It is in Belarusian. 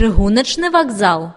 чыгуначны вакзал.